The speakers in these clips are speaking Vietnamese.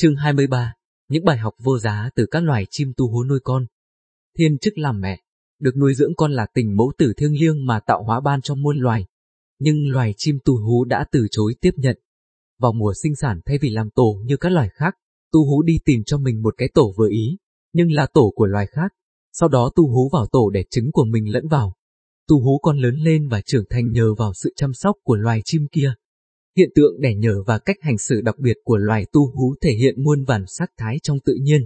Chương 23 Những bài học vô giá từ các loài chim tu hú nuôi con Thiên chức làm mẹ Được nuôi dưỡng con là tình mẫu tử thiêng liêng mà tạo hóa ban cho muôn loài. Nhưng loài chim tu hú đã từ chối tiếp nhận. Vào mùa sinh sản thay vì làm tổ như các loài khác, tu hú đi tìm cho mình một cái tổ vừa ý, nhưng là tổ của loài khác. Sau đó tu hú vào tổ để trứng của mình lẫn vào. Tu hú con lớn lên và trưởng thành nhờ vào sự chăm sóc của loài chim kia. Hiện tượng đẻ nhờ và cách hành xử đặc biệt của loài tu hú thể hiện muôn vàn sắc thái trong tự nhiên.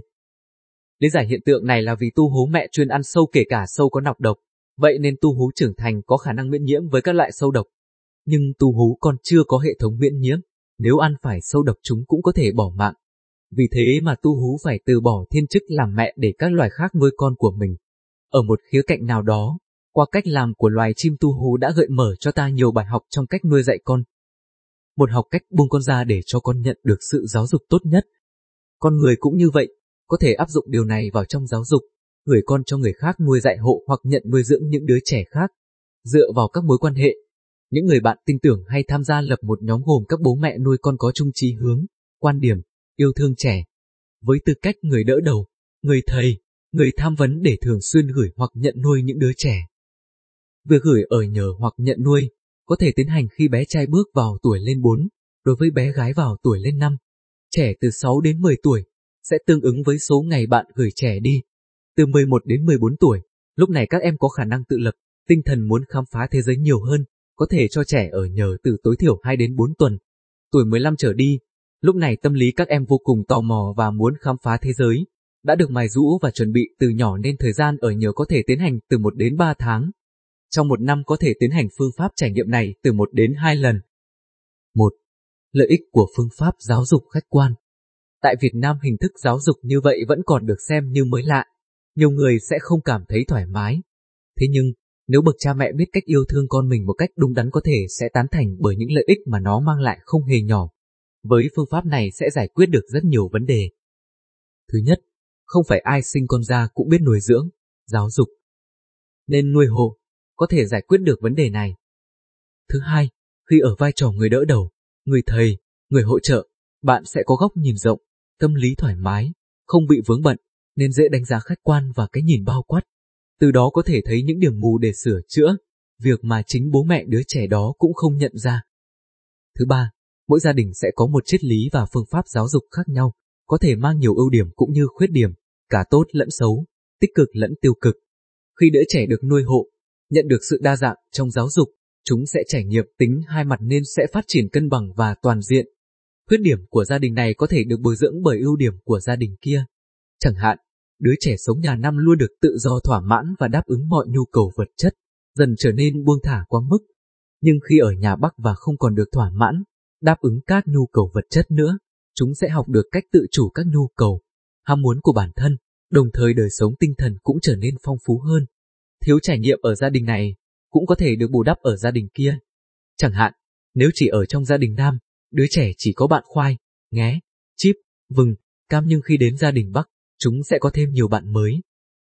Lý giải hiện tượng này là vì tu hú mẹ chuyên ăn sâu kể cả sâu có nọc độc, vậy nên tu hú trưởng thành có khả năng miễn nhiễm với các loại sâu độc. Nhưng tu hú còn chưa có hệ thống miễn nhiễm, nếu ăn phải sâu độc chúng cũng có thể bỏ mạng. Vì thế mà tu hú phải từ bỏ thiên chức làm mẹ để các loài khác nuôi con của mình. Ở một khía cạnh nào đó, qua cách làm của loài chim tu hú đã gợi mở cho ta nhiều bài học trong cách nuôi dạy con, một học cách buông con ra để cho con nhận được sự giáo dục tốt nhất. Con người cũng như vậy, có thể áp dụng điều này vào trong giáo dục, gửi con cho người khác nuôi dạy hộ hoặc nhận nuôi dưỡng những đứa trẻ khác, dựa vào các mối quan hệ. Những người bạn tin tưởng hay tham gia lập một nhóm gồm các bố mẹ nuôi con có chung chí hướng, quan điểm, yêu thương trẻ. Với tư cách người đỡ đầu, người thầy, người tham vấn để thường xuyên gửi hoặc nhận nuôi những đứa trẻ. Việc gửi ở nhờ hoặc nhận nuôi có thể tiến hành khi bé trai bước vào tuổi lên 4, đối với bé gái vào tuổi lên 5. Trẻ từ 6 đến 10 tuổi sẽ tương ứng với số ngày bạn gửi trẻ đi. Từ 11 đến 14 tuổi, lúc này các em có khả năng tự lập, tinh thần muốn khám phá thế giới nhiều hơn, có thể cho trẻ ở nhờ từ tối thiểu 2 đến 4 tuần. Tuổi 15 trở đi, lúc này tâm lý các em vô cùng tò mò và muốn khám phá thế giới, đã được mài rũ và chuẩn bị từ nhỏ nên thời gian ở nhờ có thể tiến hành từ 1 đến 3 tháng. Trong một năm có thể tiến hành phương pháp trải nghiệm này từ một đến hai lần. 1. Lợi ích của phương pháp giáo dục khách quan Tại Việt Nam hình thức giáo dục như vậy vẫn còn được xem như mới lạ. Nhiều người sẽ không cảm thấy thoải mái. Thế nhưng, nếu bậc cha mẹ biết cách yêu thương con mình một cách đúng đắn có thể sẽ tán thành bởi những lợi ích mà nó mang lại không hề nhỏ. Với phương pháp này sẽ giải quyết được rất nhiều vấn đề. Thứ nhất, không phải ai sinh con ra cũng biết nuôi dưỡng, giáo dục. Nên nuôi hộ, có thể giải quyết được vấn đề này. Thứ hai, khi ở vai trò người đỡ đầu, người thầy, người hỗ trợ, bạn sẽ có góc nhìn rộng, tâm lý thoải mái, không bị vướng bận, nên dễ đánh giá khách quan và cái nhìn bao quát. Từ đó có thể thấy những điểm mù để sửa chữa, việc mà chính bố mẹ đứa trẻ đó cũng không nhận ra. Thứ ba, mỗi gia đình sẽ có một triết lý và phương pháp giáo dục khác nhau, có thể mang nhiều ưu điểm cũng như khuyết điểm, cả tốt lẫn xấu, tích cực lẫn tiêu cực. Khi đứa trẻ được nuôi hộ, nhận được sự đa dạng trong giáo dục, chúng sẽ trải nghiệm tính hai mặt nên sẽ phát triển cân bằng và toàn diện. Khuyết điểm của gia đình này có thể được bồi dưỡng bởi ưu điểm của gia đình kia. Chẳng hạn, đứa trẻ sống nhà năm luôn được tự do thỏa mãn và đáp ứng mọi nhu cầu vật chất, dần trở nên buông thả quá mức. Nhưng khi ở nhà Bắc và không còn được thỏa mãn, đáp ứng các nhu cầu vật chất nữa, chúng sẽ học được cách tự chủ các nhu cầu, ham muốn của bản thân, đồng thời đời sống tinh thần cũng trở nên phong phú hơn thiếu trải nghiệm ở gia đình này cũng có thể được bù đắp ở gia đình kia. Chẳng hạn, nếu chỉ ở trong gia đình nam, đứa trẻ chỉ có bạn khoai, nghé, chip, vừng, cam nhưng khi đến gia đình Bắc, chúng sẽ có thêm nhiều bạn mới.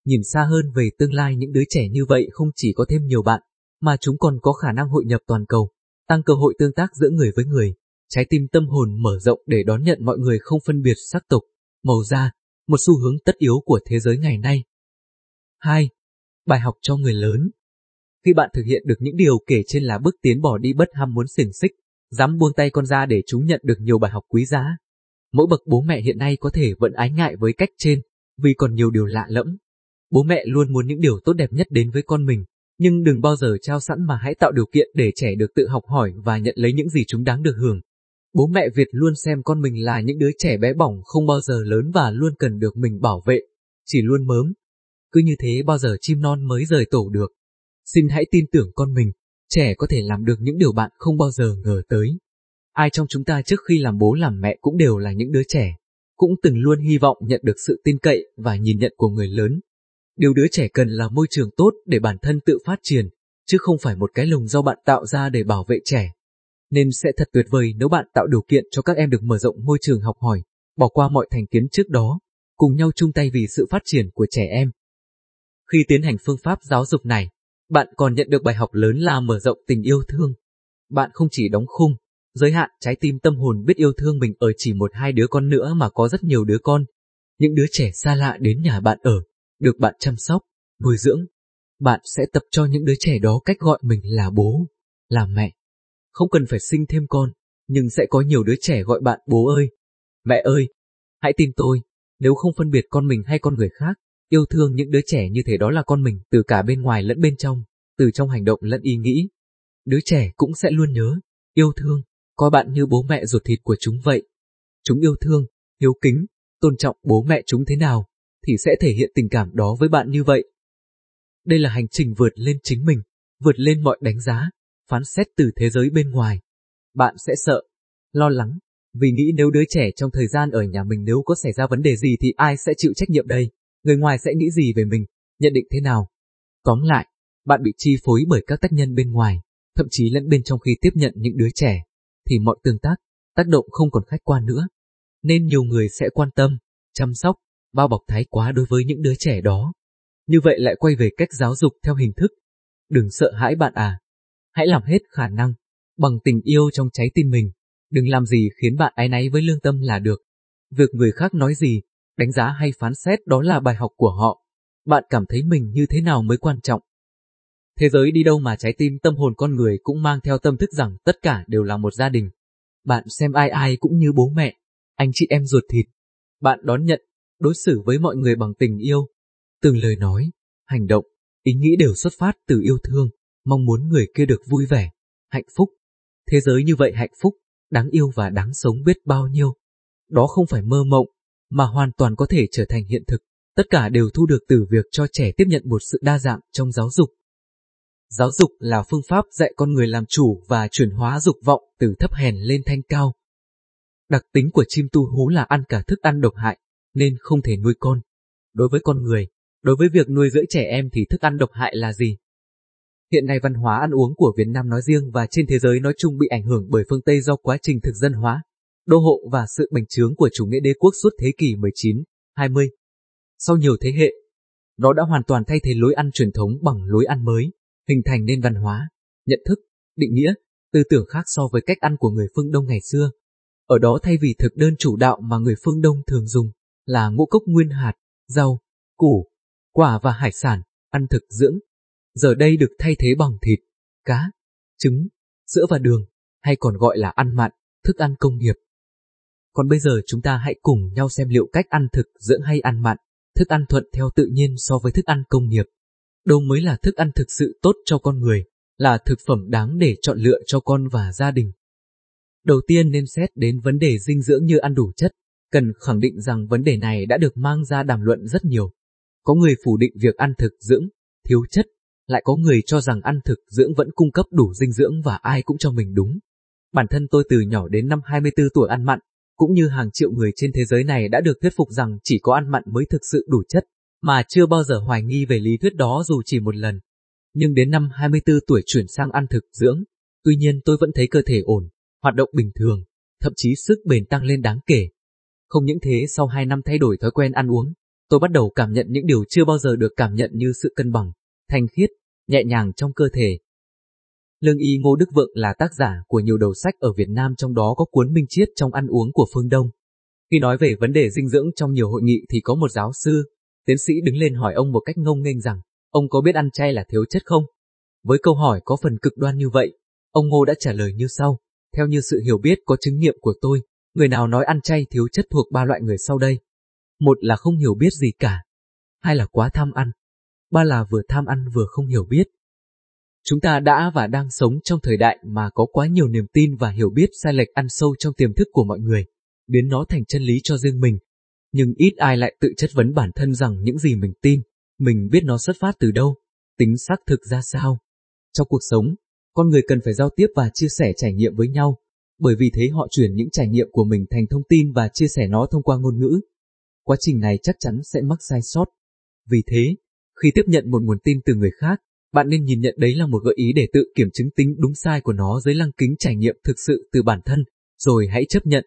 Nhìn xa hơn về tương lai những đứa trẻ như vậy không chỉ có thêm nhiều bạn, mà chúng còn có khả năng hội nhập toàn cầu, tăng cơ hội tương tác giữa người với người, trái tim tâm hồn mở rộng để đón nhận mọi người không phân biệt sắc tộc, màu da, một xu hướng tất yếu của thế giới ngày nay. 2. Bài học cho người lớn Khi bạn thực hiện được những điều kể trên là bước tiến bỏ đi bất ham muốn xiềng xích, dám buông tay con ra để chúng nhận được nhiều bài học quý giá. Mỗi bậc bố mẹ hiện nay có thể vẫn ái ngại với cách trên, vì còn nhiều điều lạ lẫm. Bố mẹ luôn muốn những điều tốt đẹp nhất đến với con mình, nhưng đừng bao giờ trao sẵn mà hãy tạo điều kiện để trẻ được tự học hỏi và nhận lấy những gì chúng đáng được hưởng. Bố mẹ Việt luôn xem con mình là những đứa trẻ bé bỏng không bao giờ lớn và luôn cần được mình bảo vệ, chỉ luôn mớm, cứ như thế bao giờ chim non mới rời tổ được. Xin hãy tin tưởng con mình, trẻ có thể làm được những điều bạn không bao giờ ngờ tới. Ai trong chúng ta trước khi làm bố làm mẹ cũng đều là những đứa trẻ, cũng từng luôn hy vọng nhận được sự tin cậy và nhìn nhận của người lớn. Điều đứa trẻ cần là môi trường tốt để bản thân tự phát triển, chứ không phải một cái lồng do bạn tạo ra để bảo vệ trẻ. Nên sẽ thật tuyệt vời nếu bạn tạo điều kiện cho các em được mở rộng môi trường học hỏi, bỏ qua mọi thành kiến trước đó, cùng nhau chung tay vì sự phát triển của trẻ em. Khi tiến hành phương pháp giáo dục này, bạn còn nhận được bài học lớn là mở rộng tình yêu thương. Bạn không chỉ đóng khung, Giới hạn trái tim tâm hồn biết yêu thương mình ở chỉ một hai đứa con nữa mà có rất nhiều đứa con. Những đứa trẻ xa lạ đến nhà bạn ở, được bạn chăm sóc, nuôi dưỡng. Bạn sẽ tập cho những đứa trẻ đó cách gọi mình là bố, là mẹ. Không cần phải sinh thêm con, nhưng sẽ có nhiều đứa trẻ gọi bạn bố ơi, mẹ ơi. Hãy tin tôi, nếu không phân biệt con mình hay con người khác, yêu thương những đứa trẻ như thế đó là con mình từ cả bên ngoài lẫn bên trong, từ trong hành động lẫn ý nghĩ. Đứa trẻ cũng sẽ luôn nhớ, yêu thương, coi bạn như bố mẹ ruột thịt của chúng vậy. Chúng yêu thương, hiếu kính, tôn trọng bố mẹ chúng thế nào, thì sẽ thể hiện tình cảm đó với bạn như vậy. Đây là hành trình vượt lên chính mình, vượt lên mọi đánh giá, phán xét từ thế giới bên ngoài. Bạn sẽ sợ, lo lắng, vì nghĩ nếu đứa trẻ trong thời gian ở nhà mình nếu có xảy ra vấn đề gì thì ai sẽ chịu trách nhiệm đây, người ngoài sẽ nghĩ gì về mình, nhận định thế nào. Tóm lại, bạn bị chi phối bởi các tác nhân bên ngoài, thậm chí lẫn bên trong khi tiếp nhận những đứa trẻ, thì mọi tương tác, tác động không còn khách quan nữa. Nên nhiều người sẽ quan tâm, chăm sóc, bao bọc thái quá đối với những đứa trẻ đó. Như vậy lại quay về cách giáo dục theo hình thức. Đừng sợ hãi bạn à. Hãy làm hết khả năng, bằng tình yêu trong trái tim mình. Đừng làm gì khiến bạn ái náy với lương tâm là được. Việc người khác nói gì, đánh giá hay phán xét đó là bài học của họ. Bạn cảm thấy mình như thế nào mới quan trọng. Thế giới đi đâu mà trái tim tâm hồn con người cũng mang theo tâm thức rằng tất cả đều là một gia đình. Bạn xem ai ai cũng như bố mẹ, anh chị em ruột thịt. Bạn đón nhận, đối xử với mọi người bằng tình yêu. Từng lời nói, hành động, ý nghĩ đều xuất phát từ yêu thương, mong muốn người kia được vui vẻ, hạnh phúc. Thế giới như vậy hạnh phúc, đáng yêu và đáng sống biết bao nhiêu. Đó không phải mơ mộng, mà hoàn toàn có thể trở thành hiện thực. Tất cả đều thu được từ việc cho trẻ tiếp nhận một sự đa dạng trong giáo dục. Giáo dục là phương pháp dạy con người làm chủ và chuyển hóa dục vọng từ thấp hèn lên thanh cao. Đặc tính của chim tu hú là ăn cả thức ăn độc hại, nên không thể nuôi con. Đối với con người, đối với việc nuôi dưỡng trẻ em thì thức ăn độc hại là gì? Hiện nay văn hóa ăn uống của Việt Nam nói riêng và trên thế giới nói chung bị ảnh hưởng bởi phương Tây do quá trình thực dân hóa, đô hộ và sự bành trướng của chủ nghĩa đế quốc suốt thế kỷ 19, 20. Sau nhiều thế hệ, nó đã hoàn toàn thay thế lối ăn truyền thống bằng lối ăn mới, hình thành nên văn hóa, nhận thức, định nghĩa, tư tưởng khác so với cách ăn của người phương Đông ngày xưa. Ở đó thay vì thực đơn chủ đạo mà người phương Đông thường dùng là ngũ cốc nguyên hạt, rau, củ, quả và hải sản, ăn thực dưỡng. Giờ đây được thay thế bằng thịt, cá, trứng, sữa và đường, hay còn gọi là ăn mặn, thức ăn công nghiệp. Còn bây giờ chúng ta hãy cùng nhau xem liệu cách ăn thực dưỡng hay ăn mặn, thức ăn thuận theo tự nhiên so với thức ăn công nghiệp. Đâu mới là thức ăn thực sự tốt cho con người, là thực phẩm đáng để chọn lựa cho con và gia đình. Đầu tiên nên xét đến vấn đề dinh dưỡng như ăn đủ chất, cần khẳng định rằng vấn đề này đã được mang ra đàm luận rất nhiều. Có người phủ định việc ăn thực dưỡng, thiếu chất, lại có người cho rằng ăn thực dưỡng vẫn cung cấp đủ dinh dưỡng và ai cũng cho mình đúng. Bản thân tôi từ nhỏ đến năm 24 tuổi ăn mặn, cũng như hàng triệu người trên thế giới này đã được thuyết phục rằng chỉ có ăn mặn mới thực sự đủ chất, mà chưa bao giờ hoài nghi về lý thuyết đó dù chỉ một lần. Nhưng đến năm 24 tuổi chuyển sang ăn thực dưỡng, tuy nhiên tôi vẫn thấy cơ thể ổn, hoạt động bình thường, thậm chí sức bền tăng lên đáng kể. Không những thế sau 2 năm thay đổi thói quen ăn uống, tôi bắt đầu cảm nhận những điều chưa bao giờ được cảm nhận như sự cân bằng, thanh khiết, nhẹ nhàng trong cơ thể, Lương y Ngô Đức Vượng là tác giả của nhiều đầu sách ở Việt Nam trong đó có cuốn Minh chiết trong ăn uống của phương Đông. Khi nói về vấn đề dinh dưỡng trong nhiều hội nghị thì có một giáo sư, tiến sĩ đứng lên hỏi ông một cách ngông nghênh rằng, ông có biết ăn chay là thiếu chất không? Với câu hỏi có phần cực đoan như vậy, ông Ngô đã trả lời như sau, theo như sự hiểu biết có chứng nghiệm của tôi, người nào nói ăn chay thiếu chất thuộc ba loại người sau đây. Một là không hiểu biết gì cả, hai là quá tham ăn, ba là vừa tham ăn vừa không hiểu biết. Chúng ta đã và đang sống trong thời đại mà có quá nhiều niềm tin và hiểu biết sai lệch ăn sâu trong tiềm thức của mọi người, biến nó thành chân lý cho riêng mình. Nhưng ít ai lại tự chất vấn bản thân rằng những gì mình tin, mình biết nó xuất phát từ đâu, tính xác thực ra sao. Trong cuộc sống, con người cần phải giao tiếp và chia sẻ trải nghiệm với nhau, bởi vì thế họ chuyển những trải nghiệm của mình thành thông tin và chia sẻ nó thông qua ngôn ngữ. Quá trình này chắc chắn sẽ mắc sai sót. Vì thế, khi tiếp nhận một nguồn tin từ người khác, bạn nên nhìn nhận đấy là một gợi ý để tự kiểm chứng tính đúng sai của nó dưới lăng kính trải nghiệm thực sự từ bản thân, rồi hãy chấp nhận.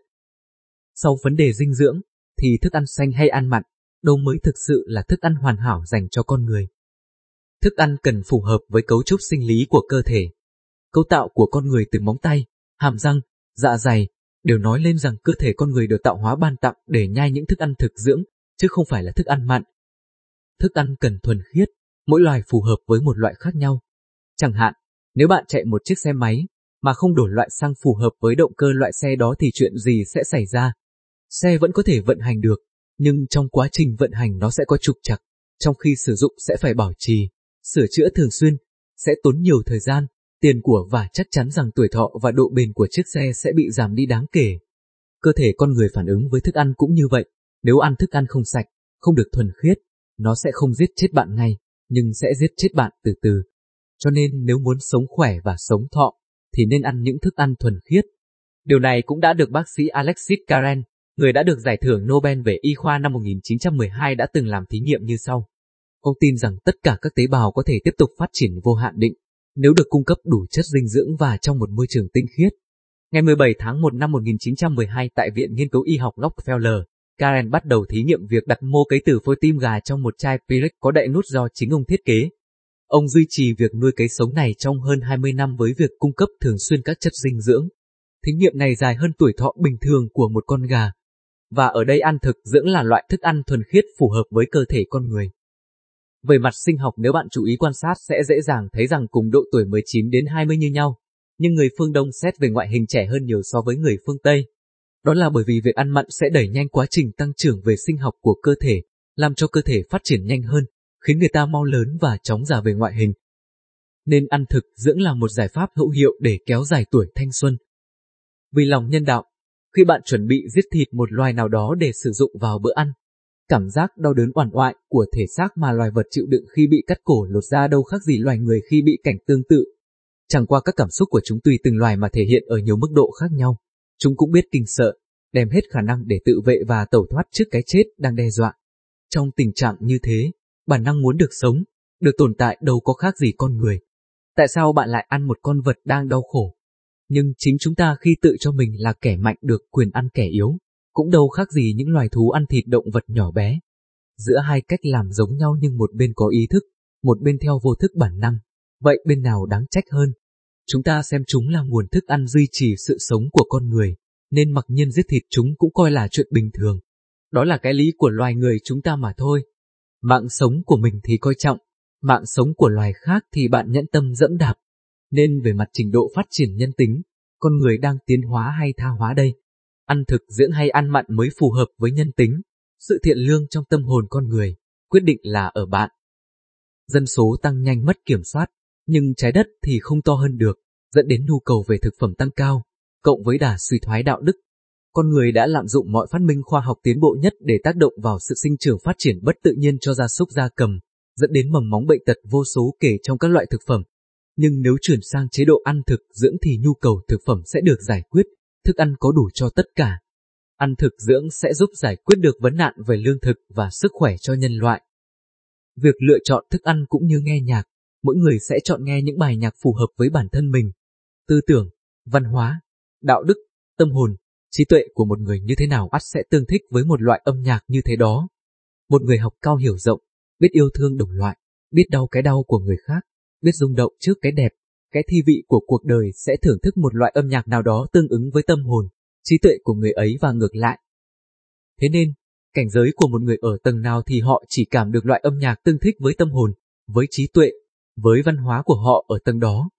Sau vấn đề dinh dưỡng, thì thức ăn xanh hay ăn mặn, đâu mới thực sự là thức ăn hoàn hảo dành cho con người. Thức ăn cần phù hợp với cấu trúc sinh lý của cơ thể. Cấu tạo của con người từ móng tay, hàm răng, dạ dày, đều nói lên rằng cơ thể con người được tạo hóa ban tặng để nhai những thức ăn thực dưỡng, chứ không phải là thức ăn mặn. Thức ăn cần thuần khiết, mỗi loài phù hợp với một loại khác nhau. Chẳng hạn, nếu bạn chạy một chiếc xe máy, mà không đổi loại xăng phù hợp với động cơ loại xe đó thì chuyện gì sẽ xảy ra? Xe vẫn có thể vận hành được, nhưng trong quá trình vận hành nó sẽ có trục trặc, trong khi sử dụng sẽ phải bảo trì, sửa chữa thường xuyên, sẽ tốn nhiều thời gian, tiền của và chắc chắn rằng tuổi thọ và độ bền của chiếc xe sẽ bị giảm đi đáng kể. Cơ thể con người phản ứng với thức ăn cũng như vậy, nếu ăn thức ăn không sạch, không được thuần khiết, nó sẽ không giết chết bạn ngay, nhưng sẽ giết chết bạn từ từ. Cho nên nếu muốn sống khỏe và sống thọ, thì nên ăn những thức ăn thuần khiết. Điều này cũng đã được bác sĩ Alexis Karen, người đã được giải thưởng Nobel về y khoa năm 1912 đã từng làm thí nghiệm như sau. Ông tin rằng tất cả các tế bào có thể tiếp tục phát triển vô hạn định, nếu được cung cấp đủ chất dinh dưỡng và trong một môi trường tinh khiết. Ngày 17 tháng 1 năm 1912 tại Viện Nghiên cứu Y học Rockefeller, Karen bắt đầu thí nghiệm việc đặt mô cấy từ phôi tim gà trong một chai Pyrex có đậy nút do chính ông thiết kế. Ông duy trì việc nuôi cấy sống này trong hơn 20 năm với việc cung cấp thường xuyên các chất dinh dưỡng. Thí nghiệm này dài hơn tuổi thọ bình thường của một con gà. Và ở đây ăn thực dưỡng là loại thức ăn thuần khiết phù hợp với cơ thể con người. Về mặt sinh học nếu bạn chú ý quan sát sẽ dễ dàng thấy rằng cùng độ tuổi 19 đến 20 như nhau, nhưng người phương Đông xét về ngoại hình trẻ hơn nhiều so với người phương Tây. Đó là bởi vì việc ăn mặn sẽ đẩy nhanh quá trình tăng trưởng về sinh học của cơ thể, làm cho cơ thể phát triển nhanh hơn, khiến người ta mau lớn và chóng già về ngoại hình. Nên ăn thực dưỡng là một giải pháp hữu hiệu để kéo dài tuổi thanh xuân. Vì lòng nhân đạo, khi bạn chuẩn bị giết thịt một loài nào đó để sử dụng vào bữa ăn, cảm giác đau đớn oản oại của thể xác mà loài vật chịu đựng khi bị cắt cổ lột ra đâu khác gì loài người khi bị cảnh tương tự. Chẳng qua các cảm xúc của chúng tùy từng loài mà thể hiện ở nhiều mức độ khác nhau. Chúng cũng biết kinh sợ, đem hết khả năng để tự vệ và tẩu thoát trước cái chết đang đe dọa. Trong tình trạng như thế, bản năng muốn được sống, được tồn tại đâu có khác gì con người. Tại sao bạn lại ăn một con vật đang đau khổ? Nhưng chính chúng ta khi tự cho mình là kẻ mạnh được quyền ăn kẻ yếu, cũng đâu khác gì những loài thú ăn thịt động vật nhỏ bé. Giữa hai cách làm giống nhau nhưng một bên có ý thức, một bên theo vô thức bản năng, vậy bên nào đáng trách hơn? Chúng ta xem chúng là nguồn thức ăn duy trì sự sống của con người, nên mặc nhiên giết thịt chúng cũng coi là chuyện bình thường. Đó là cái lý của loài người chúng ta mà thôi. Mạng sống của mình thì coi trọng, mạng sống của loài khác thì bạn nhẫn tâm dẫm đạp. Nên về mặt trình độ phát triển nhân tính, con người đang tiến hóa hay tha hóa đây? Ăn thực dưỡng hay ăn mặn mới phù hợp với nhân tính, sự thiện lương trong tâm hồn con người, quyết định là ở bạn. Dân số tăng nhanh mất kiểm soát, nhưng trái đất thì không to hơn được, dẫn đến nhu cầu về thực phẩm tăng cao, cộng với đà suy thoái đạo đức. Con người đã lạm dụng mọi phát minh khoa học tiến bộ nhất để tác động vào sự sinh trưởng phát triển bất tự nhiên cho gia súc gia cầm, dẫn đến mầm móng bệnh tật vô số kể trong các loại thực phẩm. Nhưng nếu chuyển sang chế độ ăn thực dưỡng thì nhu cầu thực phẩm sẽ được giải quyết, thức ăn có đủ cho tất cả. Ăn thực dưỡng sẽ giúp giải quyết được vấn nạn về lương thực và sức khỏe cho nhân loại. Việc lựa chọn thức ăn cũng như nghe nhạc, mỗi người sẽ chọn nghe những bài nhạc phù hợp với bản thân mình. Tư tưởng, văn hóa, đạo đức, tâm hồn, trí tuệ của một người như thế nào ắt sẽ tương thích với một loại âm nhạc như thế đó. Một người học cao hiểu rộng, biết yêu thương đồng loại, biết đau cái đau của người khác, biết rung động trước cái đẹp, cái thi vị của cuộc đời sẽ thưởng thức một loại âm nhạc nào đó tương ứng với tâm hồn, trí tuệ của người ấy và ngược lại. Thế nên, cảnh giới của một người ở tầng nào thì họ chỉ cảm được loại âm nhạc tương thích với tâm hồn, với trí tuệ, với văn hóa của họ ở tầng đó.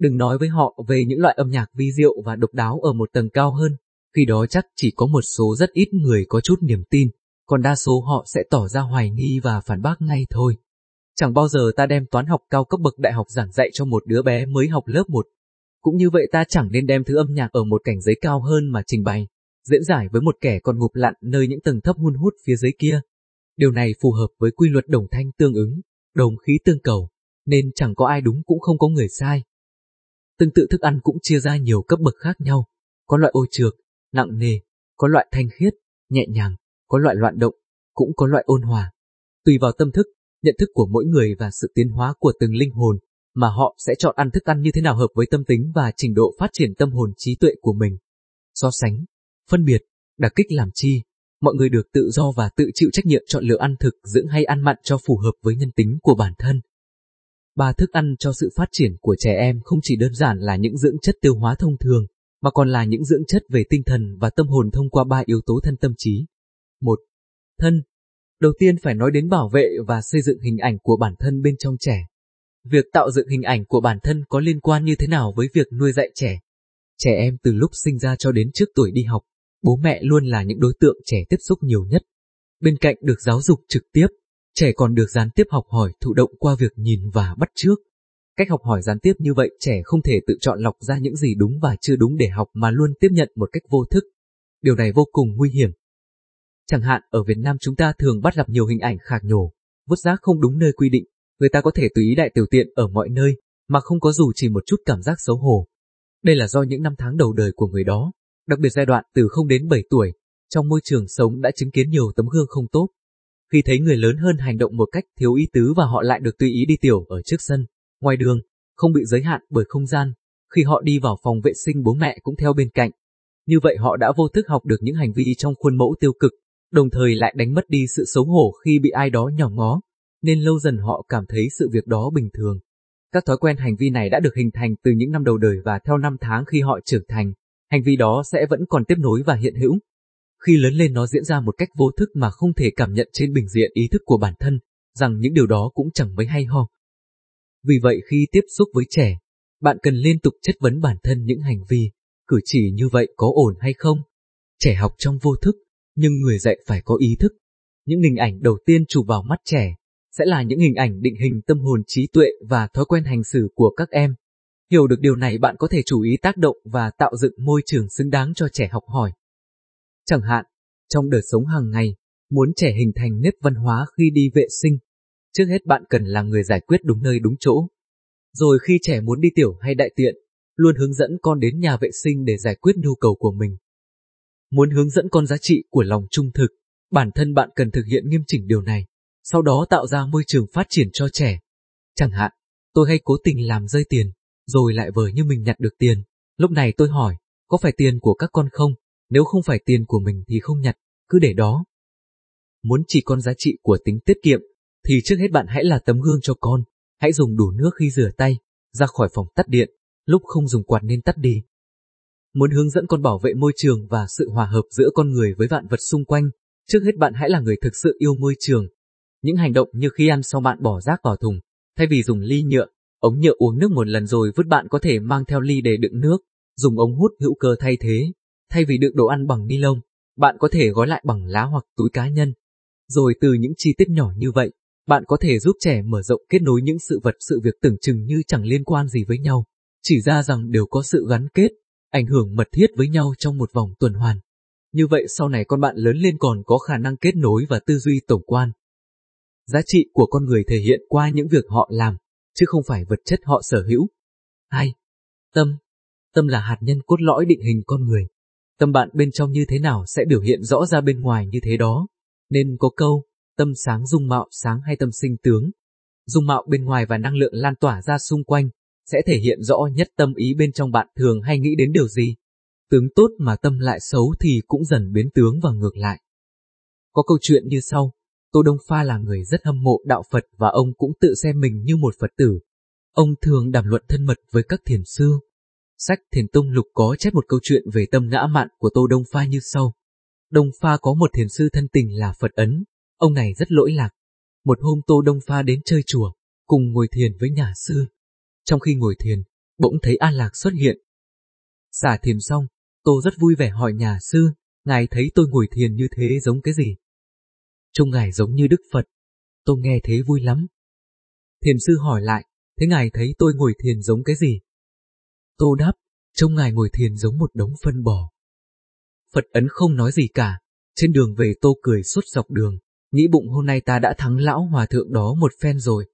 Đừng nói với họ về những loại âm nhạc vi diệu và độc đáo ở một tầng cao hơn, khi đó chắc chỉ có một số rất ít người có chút niềm tin, còn đa số họ sẽ tỏ ra hoài nghi và phản bác ngay thôi. Chẳng bao giờ ta đem toán học cao cấp bậc đại học giảng dạy cho một đứa bé mới học lớp 1. Cũng như vậy ta chẳng nên đem thứ âm nhạc ở một cảnh giới cao hơn mà trình bày, diễn giải với một kẻ còn ngục lặn nơi những tầng thấp hun hút phía dưới kia. Điều này phù hợp với quy luật đồng thanh tương ứng, đồng khí tương cầu, nên chẳng có ai đúng cũng không có người sai. Tương tự thức ăn cũng chia ra nhiều cấp bậc khác nhau, có loại ô trược, nặng nề, có loại thanh khiết, nhẹ nhàng, có loại loạn động, cũng có loại ôn hòa. Tùy vào tâm thức, nhận thức của mỗi người và sự tiến hóa của từng linh hồn, mà họ sẽ chọn ăn thức ăn như thế nào hợp với tâm tính và trình độ phát triển tâm hồn trí tuệ của mình. So sánh, phân biệt, đặc kích làm chi, mọi người được tự do và tự chịu trách nhiệm chọn lựa ăn thực dưỡng hay ăn mặn cho phù hợp với nhân tính của bản thân. Ba thức ăn cho sự phát triển của trẻ em không chỉ đơn giản là những dưỡng chất tiêu hóa thông thường, mà còn là những dưỡng chất về tinh thần và tâm hồn thông qua ba yếu tố thân tâm trí. Một, Thân. Đầu tiên phải nói đến bảo vệ và xây dựng hình ảnh của bản thân bên trong trẻ. Việc tạo dựng hình ảnh của bản thân có liên quan như thế nào với việc nuôi dạy trẻ? Trẻ em từ lúc sinh ra cho đến trước tuổi đi học, bố mẹ luôn là những đối tượng trẻ tiếp xúc nhiều nhất. Bên cạnh được giáo dục trực tiếp, trẻ còn được gián tiếp học hỏi thụ động qua việc nhìn và bắt chước. Cách học hỏi gián tiếp như vậy trẻ không thể tự chọn lọc ra những gì đúng và chưa đúng để học mà luôn tiếp nhận một cách vô thức. Điều này vô cùng nguy hiểm. Chẳng hạn ở Việt Nam chúng ta thường bắt gặp nhiều hình ảnh khạc nhổ, vứt rác không đúng nơi quy định, người ta có thể tùy ý đại tiểu tiện ở mọi nơi mà không có dù chỉ một chút cảm giác xấu hổ. Đây là do những năm tháng đầu đời của người đó, đặc biệt giai đoạn từ 0 đến 7 tuổi, trong môi trường sống đã chứng kiến nhiều tấm gương không tốt. Khi thấy người lớn hơn hành động một cách thiếu ý tứ và họ lại được tùy ý đi tiểu ở trước sân, ngoài đường, không bị giới hạn bởi không gian, khi họ đi vào phòng vệ sinh bố mẹ cũng theo bên cạnh. Như vậy họ đã vô thức học được những hành vi trong khuôn mẫu tiêu cực, đồng thời lại đánh mất đi sự xấu hổ khi bị ai đó nhỏ ngó, nên lâu dần họ cảm thấy sự việc đó bình thường. Các thói quen hành vi này đã được hình thành từ những năm đầu đời và theo năm tháng khi họ trưởng thành, hành vi đó sẽ vẫn còn tiếp nối và hiện hữu. Khi lớn lên nó diễn ra một cách vô thức mà không thể cảm nhận trên bình diện ý thức của bản thân, rằng những điều đó cũng chẳng mấy hay ho. Vì vậy khi tiếp xúc với trẻ, bạn cần liên tục chất vấn bản thân những hành vi, cử chỉ như vậy có ổn hay không? Trẻ học trong vô thức, nhưng người dạy phải có ý thức. Những hình ảnh đầu tiên chụp vào mắt trẻ sẽ là những hình ảnh định hình tâm hồn trí tuệ và thói quen hành xử của các em. Hiểu được điều này bạn có thể chú ý tác động và tạo dựng môi trường xứng đáng cho trẻ học hỏi. Chẳng hạn, trong đời sống hàng ngày, muốn trẻ hình thành nếp văn hóa khi đi vệ sinh, trước hết bạn cần là người giải quyết đúng nơi đúng chỗ. Rồi khi trẻ muốn đi tiểu hay đại tiện, luôn hướng dẫn con đến nhà vệ sinh để giải quyết nhu cầu của mình. Muốn hướng dẫn con giá trị của lòng trung thực, bản thân bạn cần thực hiện nghiêm chỉnh điều này, sau đó tạo ra môi trường phát triển cho trẻ. Chẳng hạn, tôi hay cố tình làm rơi tiền, rồi lại vờ như mình nhặt được tiền. Lúc này tôi hỏi, có phải tiền của các con không? Nếu không phải tiền của mình thì không nhặt, cứ để đó. Muốn chỉ con giá trị của tính tiết kiệm, thì trước hết bạn hãy là tấm gương cho con. Hãy dùng đủ nước khi rửa tay, ra khỏi phòng tắt điện, lúc không dùng quạt nên tắt đi. Muốn hướng dẫn con bảo vệ môi trường và sự hòa hợp giữa con người với vạn vật xung quanh, trước hết bạn hãy là người thực sự yêu môi trường. Những hành động như khi ăn sau bạn bỏ rác vào thùng, thay vì dùng ly nhựa, ống nhựa uống nước một lần rồi vứt bạn có thể mang theo ly để đựng nước, dùng ống hút hữu cơ thay thế, thay vì đựng đồ ăn bằng ni lông, bạn có thể gói lại bằng lá hoặc túi cá nhân. Rồi từ những chi tiết nhỏ như vậy, bạn có thể giúp trẻ mở rộng kết nối những sự vật sự việc tưởng chừng như chẳng liên quan gì với nhau, chỉ ra rằng đều có sự gắn kết, ảnh hưởng mật thiết với nhau trong một vòng tuần hoàn. Như vậy sau này con bạn lớn lên còn có khả năng kết nối và tư duy tổng quan. Giá trị của con người thể hiện qua những việc họ làm, chứ không phải vật chất họ sở hữu. 2. Tâm Tâm là hạt nhân cốt lõi định hình con người. Tâm bạn bên trong như thế nào sẽ biểu hiện rõ ra bên ngoài như thế đó. Nên có câu, tâm sáng dung mạo sáng hay tâm sinh tướng. Dung mạo bên ngoài và năng lượng lan tỏa ra xung quanh, sẽ thể hiện rõ nhất tâm ý bên trong bạn thường hay nghĩ đến điều gì. Tướng tốt mà tâm lại xấu thì cũng dần biến tướng và ngược lại. Có câu chuyện như sau, Tô Đông Pha là người rất hâm mộ đạo Phật và ông cũng tự xem mình như một Phật tử. Ông thường đàm luận thân mật với các thiền sư. Sách Thiền Tông Lục có chép một câu chuyện về tâm ngã mạn của Tô Đông Pha như sau. Đông Pha có một thiền sư thân tình là Phật Ấn, ông này rất lỗi lạc. Một hôm Tô Đông Pha đến chơi chùa, cùng ngồi thiền với nhà sư. Trong khi ngồi thiền, bỗng thấy An Lạc xuất hiện. Xả thiền xong, Tô rất vui vẻ hỏi nhà sư, ngài thấy tôi ngồi thiền như thế giống cái gì? Trông ngài giống như Đức Phật. Tôi nghe thế vui lắm. Thiền sư hỏi lại, thế ngài thấy tôi ngồi thiền giống cái gì? Tô đáp, trông ngài ngồi thiền giống một đống phân bò. Phật ấn không nói gì cả, trên đường về tô cười suốt dọc đường, nghĩ bụng hôm nay ta đã thắng lão hòa thượng đó một phen rồi.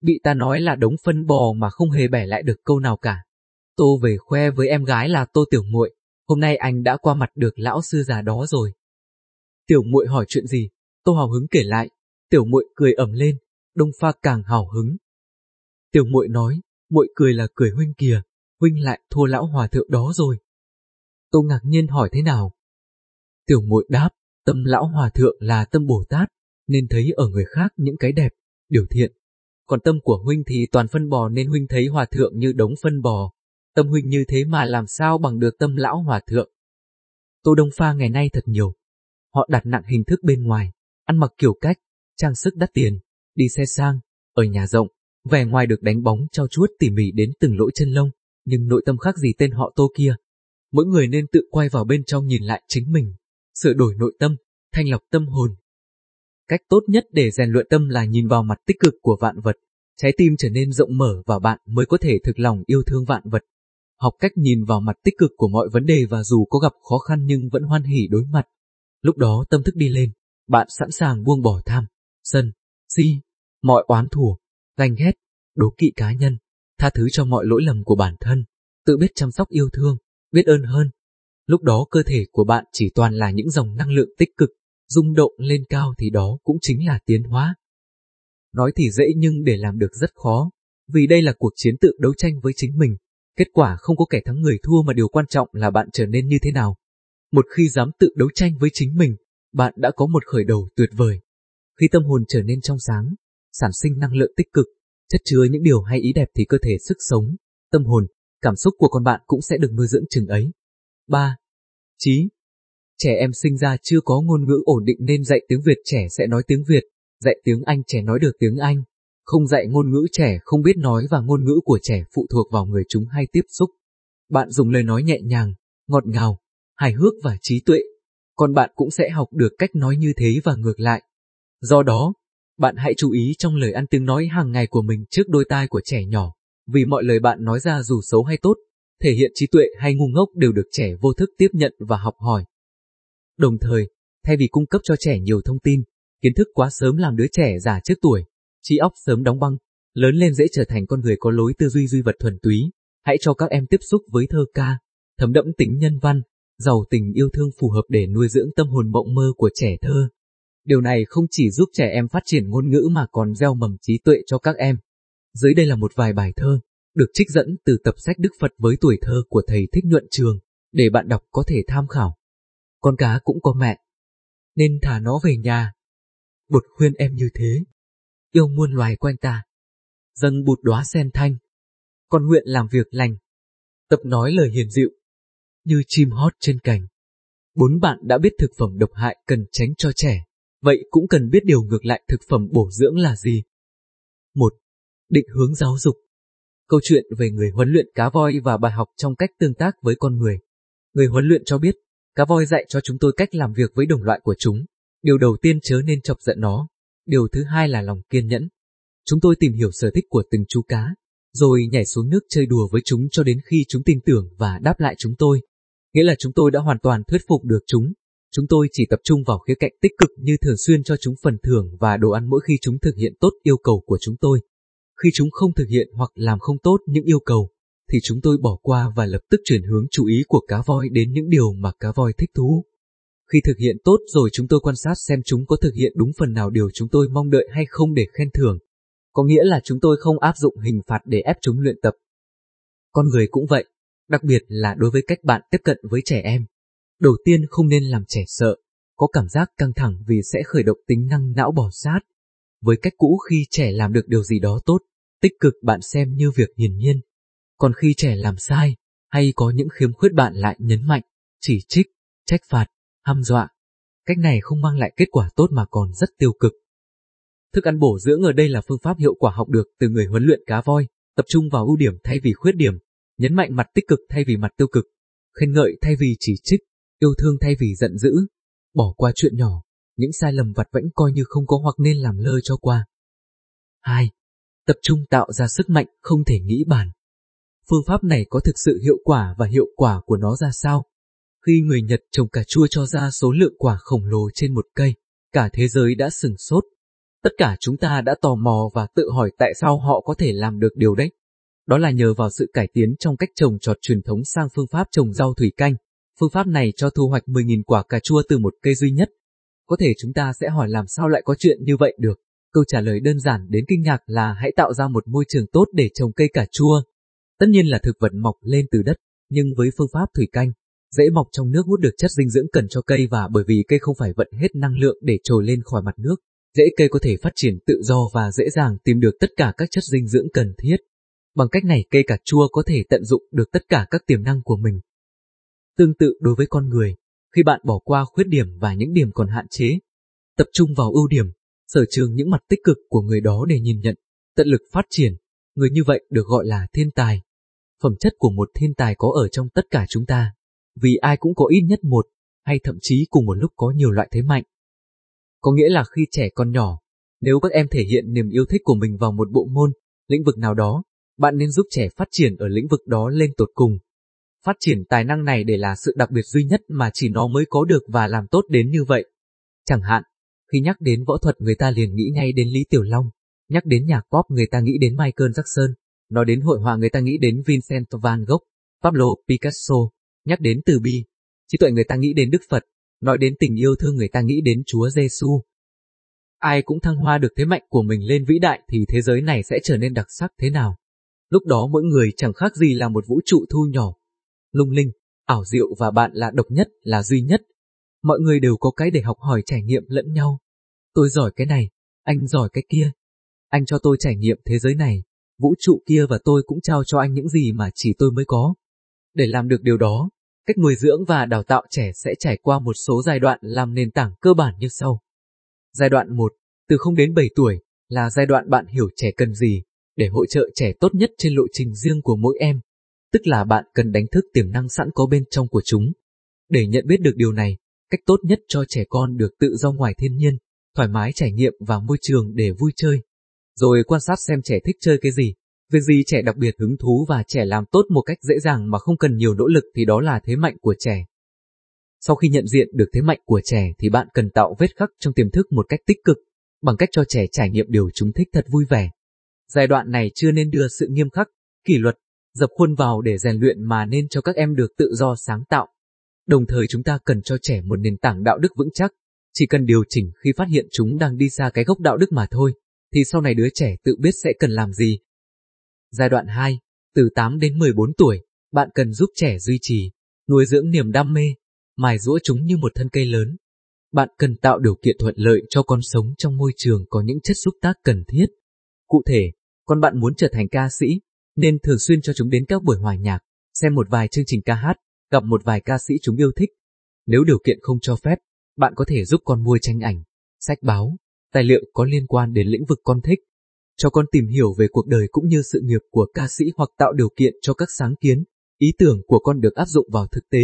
Bị ta nói là đống phân bò mà không hề bẻ lại được câu nào cả. Tô về khoe với em gái là tô tiểu muội, hôm nay anh đã qua mặt được lão sư già đó rồi. Tiểu muội hỏi chuyện gì, tô hào hứng kể lại, tiểu muội cười ẩm lên, đông pha càng hào hứng. Tiểu muội nói, muội cười là cười huynh kìa, huynh lại thua lão hòa thượng đó rồi. Tô ngạc nhiên hỏi thế nào? Tiểu muội đáp, tâm lão hòa thượng là tâm Bồ Tát, nên thấy ở người khác những cái đẹp, điều thiện. Còn tâm của huynh thì toàn phân bò nên huynh thấy hòa thượng như đống phân bò. Tâm huynh như thế mà làm sao bằng được tâm lão hòa thượng. Tô Đông Pha ngày nay thật nhiều. Họ đặt nặng hình thức bên ngoài, ăn mặc kiểu cách, trang sức đắt tiền, đi xe sang, ở nhà rộng, vẻ ngoài được đánh bóng trao chuốt tỉ mỉ đến từng lỗ chân lông, nhưng nội tâm khác gì tên họ Tô kia. Mỗi người nên tự quay vào bên trong nhìn lại chính mình, sửa đổi nội tâm, thanh lọc tâm hồn. Cách tốt nhất để rèn luyện tâm là nhìn vào mặt tích cực của vạn vật, trái tim trở nên rộng mở và bạn mới có thể thực lòng yêu thương vạn vật. Học cách nhìn vào mặt tích cực của mọi vấn đề và dù có gặp khó khăn nhưng vẫn hoan hỉ đối mặt. Lúc đó tâm thức đi lên, bạn sẵn sàng buông bỏ tham, sân, si, mọi oán thù, ganh ghét, đố kỵ cá nhân, tha thứ cho mọi lỗi lầm của bản thân, tự biết chăm sóc yêu thương, biết ơn hơn. Lúc đó cơ thể của bạn chỉ toàn là những dòng năng lượng tích cực, rung động lên cao thì đó cũng chính là tiến hóa. Nói thì dễ nhưng để làm được rất khó, vì đây là cuộc chiến tự đấu tranh với chính mình. Kết quả không có kẻ thắng người thua mà điều quan trọng là bạn trở nên như thế nào. Một khi dám tự đấu tranh với chính mình, bạn đã có một khởi đầu tuyệt vời. Khi tâm hồn trở nên trong sáng, sản sinh năng lượng tích cực, chất chứa những điều hay ý đẹp thì cơ thể sức sống, tâm hồn, cảm xúc của con bạn cũng sẽ được nuôi dưỡng chừng ấy. 3. Chí Trẻ em sinh ra chưa có ngôn ngữ ổn định nên dạy tiếng Việt trẻ sẽ nói tiếng Việt, dạy tiếng Anh trẻ nói được tiếng Anh. Không dạy ngôn ngữ trẻ không biết nói và ngôn ngữ của trẻ phụ thuộc vào người chúng hay tiếp xúc. Bạn dùng lời nói nhẹ nhàng, ngọt ngào, hài hước và trí tuệ, còn bạn cũng sẽ học được cách nói như thế và ngược lại. Do đó, bạn hãy chú ý trong lời ăn tiếng nói hàng ngày của mình trước đôi tai của trẻ nhỏ, vì mọi lời bạn nói ra dù xấu hay tốt, thể hiện trí tuệ hay ngu ngốc đều được trẻ vô thức tiếp nhận và học hỏi. Đồng thời, thay vì cung cấp cho trẻ nhiều thông tin, kiến thức quá sớm làm đứa trẻ già trước tuổi, trí óc sớm đóng băng, lớn lên dễ trở thành con người có lối tư duy duy vật thuần túy, hãy cho các em tiếp xúc với thơ ca, thấm đẫm tính nhân văn, giàu tình yêu thương phù hợp để nuôi dưỡng tâm hồn mộng mơ của trẻ thơ. Điều này không chỉ giúp trẻ em phát triển ngôn ngữ mà còn gieo mầm trí tuệ cho các em. Dưới đây là một vài bài thơ, được trích dẫn từ tập sách Đức Phật với tuổi thơ của thầy Thích Nhuận Trường, để bạn đọc có thể tham khảo. Con cá cũng có mẹ, nên thả nó về nhà. Bụt khuyên em như thế, yêu muôn loài quanh ta. Dâng bụt đóa sen thanh, con nguyện làm việc lành. Tập nói lời hiền dịu, như chim hót trên cành. Bốn bạn đã biết thực phẩm độc hại cần tránh cho trẻ, vậy cũng cần biết điều ngược lại thực phẩm bổ dưỡng là gì. Một, Định hướng giáo dục Câu chuyện về người huấn luyện cá voi và bài học trong cách tương tác với con người. Người huấn luyện cho biết, cá voi dạy cho chúng tôi cách làm việc với đồng loại của chúng. Điều đầu tiên chớ nên chọc giận nó. Điều thứ hai là lòng kiên nhẫn. Chúng tôi tìm hiểu sở thích của từng chú cá, rồi nhảy xuống nước chơi đùa với chúng cho đến khi chúng tin tưởng và đáp lại chúng tôi. Nghĩa là chúng tôi đã hoàn toàn thuyết phục được chúng. Chúng tôi chỉ tập trung vào khía cạnh tích cực như thường xuyên cho chúng phần thưởng và đồ ăn mỗi khi chúng thực hiện tốt yêu cầu của chúng tôi. Khi chúng không thực hiện hoặc làm không tốt những yêu cầu, thì chúng tôi bỏ qua và lập tức chuyển hướng chú ý của cá voi đến những điều mà cá voi thích thú. Khi thực hiện tốt rồi chúng tôi quan sát xem chúng có thực hiện đúng phần nào điều chúng tôi mong đợi hay không để khen thưởng. Có nghĩa là chúng tôi không áp dụng hình phạt để ép chúng luyện tập. Con người cũng vậy, đặc biệt là đối với cách bạn tiếp cận với trẻ em. Đầu tiên không nên làm trẻ sợ, có cảm giác căng thẳng vì sẽ khởi động tính năng não bỏ sát. Với cách cũ khi trẻ làm được điều gì đó tốt, tích cực bạn xem như việc hiển nhiên. Còn khi trẻ làm sai, hay có những khiếm khuyết bạn lại nhấn mạnh, chỉ trích, trách phạt, hăm dọa. Cách này không mang lại kết quả tốt mà còn rất tiêu cực. Thức ăn bổ dưỡng ở đây là phương pháp hiệu quả học được từ người huấn luyện cá voi, tập trung vào ưu điểm thay vì khuyết điểm, nhấn mạnh mặt tích cực thay vì mặt tiêu cực, khen ngợi thay vì chỉ trích, yêu thương thay vì giận dữ, bỏ qua chuyện nhỏ, những sai lầm vặt vãnh coi như không có hoặc nên làm lơ cho qua. 2. Tập trung tạo ra sức mạnh không thể nghĩ bàn. Phương pháp này có thực sự hiệu quả và hiệu quả của nó ra sao? Khi người Nhật trồng cà chua cho ra số lượng quả khổng lồ trên một cây, cả thế giới đã sừng sốt. Tất cả chúng ta đã tò mò và tự hỏi tại sao họ có thể làm được điều đấy. Đó là nhờ vào sự cải tiến trong cách trồng trọt truyền thống sang phương pháp trồng rau thủy canh. Phương pháp này cho thu hoạch 10.000 quả cà chua từ một cây duy nhất. Có thể chúng ta sẽ hỏi làm sao lại có chuyện như vậy được. Câu trả lời đơn giản đến kinh ngạc là hãy tạo ra một môi trường tốt để trồng cây cà chua. Tất nhiên là thực vật mọc lên từ đất, nhưng với phương pháp thủy canh, dễ mọc trong nước hút được chất dinh dưỡng cần cho cây và bởi vì cây không phải vận hết năng lượng để trồi lên khỏi mặt nước, dễ cây có thể phát triển tự do và dễ dàng tìm được tất cả các chất dinh dưỡng cần thiết. Bằng cách này cây cà chua có thể tận dụng được tất cả các tiềm năng của mình. Tương tự đối với con người, khi bạn bỏ qua khuyết điểm và những điểm còn hạn chế, tập trung vào ưu điểm, sở trường những mặt tích cực của người đó để nhìn nhận, tận lực phát triển, người như vậy được gọi là thiên tài. Phẩm chất của một thiên tài có ở trong tất cả chúng ta, vì ai cũng có ít nhất một, hay thậm chí cùng một lúc có nhiều loại thế mạnh. Có nghĩa là khi trẻ còn nhỏ, nếu các em thể hiện niềm yêu thích của mình vào một bộ môn, lĩnh vực nào đó, bạn nên giúp trẻ phát triển ở lĩnh vực đó lên tột cùng. Phát triển tài năng này để là sự đặc biệt duy nhất mà chỉ nó mới có được và làm tốt đến như vậy. Chẳng hạn, khi nhắc đến võ thuật người ta liền nghĩ ngay đến Lý Tiểu Long, nhắc đến nhạc pop người ta nghĩ đến Michael Jackson, nói đến hội họa người ta nghĩ đến Vincent van Gogh, Pablo Picasso, nhắc đến từ bi, trí tuệ người ta nghĩ đến Đức Phật, nói đến tình yêu thương người ta nghĩ đến Chúa Giêsu. Ai cũng thăng hoa được thế mạnh của mình lên vĩ đại thì thế giới này sẽ trở nên đặc sắc thế nào? Lúc đó mỗi người chẳng khác gì là một vũ trụ thu nhỏ, lung linh, ảo diệu và bạn là độc nhất, là duy nhất. Mọi người đều có cái để học hỏi trải nghiệm lẫn nhau. Tôi giỏi cái này, anh giỏi cái kia. Anh cho tôi trải nghiệm thế giới này, vũ trụ kia và tôi cũng trao cho anh những gì mà chỉ tôi mới có. Để làm được điều đó, cách nuôi dưỡng và đào tạo trẻ sẽ trải qua một số giai đoạn làm nền tảng cơ bản như sau. Giai đoạn 1, từ 0 đến 7 tuổi, là giai đoạn bạn hiểu trẻ cần gì, để hỗ trợ trẻ tốt nhất trên lộ trình riêng của mỗi em. Tức là bạn cần đánh thức tiềm năng sẵn có bên trong của chúng. Để nhận biết được điều này, cách tốt nhất cho trẻ con được tự do ngoài thiên nhiên, thoải mái trải nghiệm và môi trường để vui chơi. Rồi quan sát xem trẻ thích chơi cái gì, việc gì trẻ đặc biệt hứng thú và trẻ làm tốt một cách dễ dàng mà không cần nhiều nỗ lực thì đó là thế mạnh của trẻ. Sau khi nhận diện được thế mạnh của trẻ thì bạn cần tạo vết khắc trong tiềm thức một cách tích cực, bằng cách cho trẻ trải nghiệm điều chúng thích thật vui vẻ. Giai đoạn này chưa nên đưa sự nghiêm khắc, kỷ luật, dập khuôn vào để rèn luyện mà nên cho các em được tự do sáng tạo. Đồng thời chúng ta cần cho trẻ một nền tảng đạo đức vững chắc, chỉ cần điều chỉnh khi phát hiện chúng đang đi xa cái gốc đạo đức mà thôi, thì sau này đứa trẻ tự biết sẽ cần làm gì. Giai đoạn 2, từ 8 đến 14 tuổi, bạn cần giúp trẻ duy trì, nuôi dưỡng niềm đam mê, mài rũa chúng như một thân cây lớn. Bạn cần tạo điều kiện thuận lợi cho con sống trong môi trường có những chất xúc tác cần thiết. Cụ thể, con bạn muốn trở thành ca sĩ, nên thường xuyên cho chúng đến các buổi hòa nhạc, xem một vài chương trình ca hát, gặp một vài ca sĩ chúng yêu thích. Nếu điều kiện không cho phép, bạn có thể giúp con mua tranh ảnh, sách báo, tài liệu có liên quan đến lĩnh vực con thích, cho con tìm hiểu về cuộc đời cũng như sự nghiệp của ca sĩ hoặc tạo điều kiện cho các sáng kiến, ý tưởng của con được áp dụng vào thực tế.